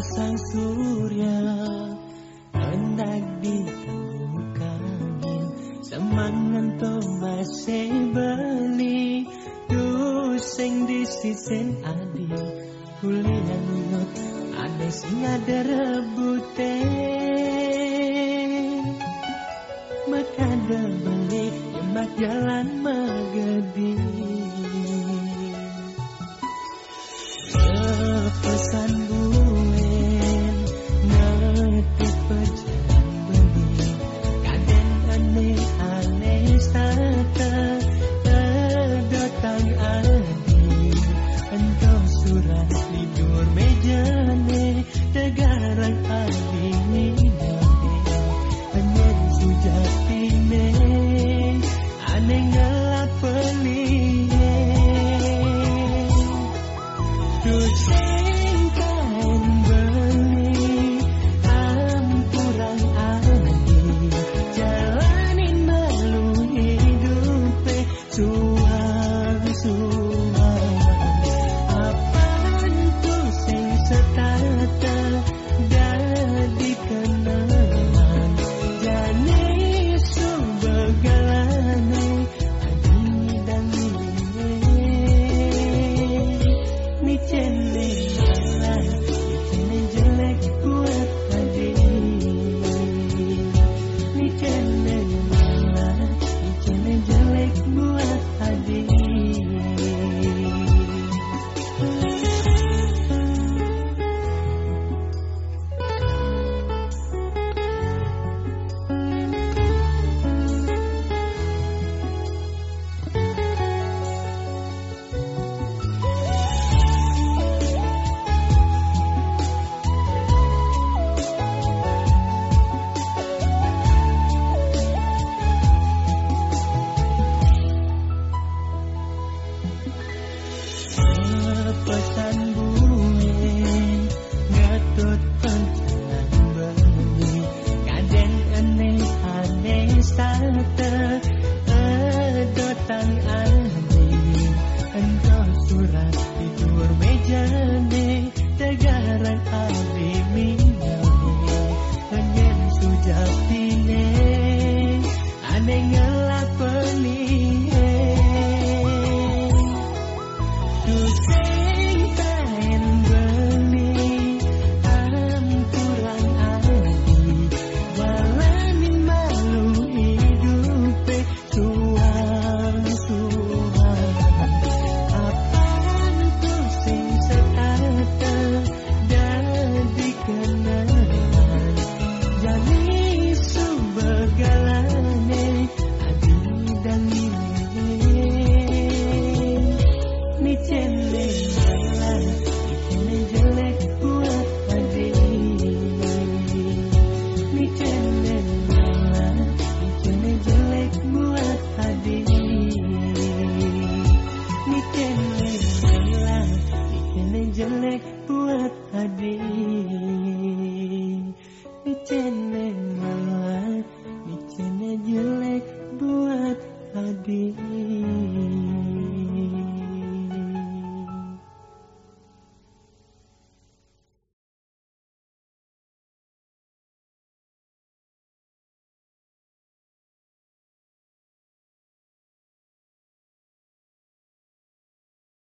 sang surya hendak ditemukan semangat tomase beli duseng di sisin adi. Kulian uyut ane singa derebute. Maka beli yemak jalan magedi pesan Jesus. Yeah.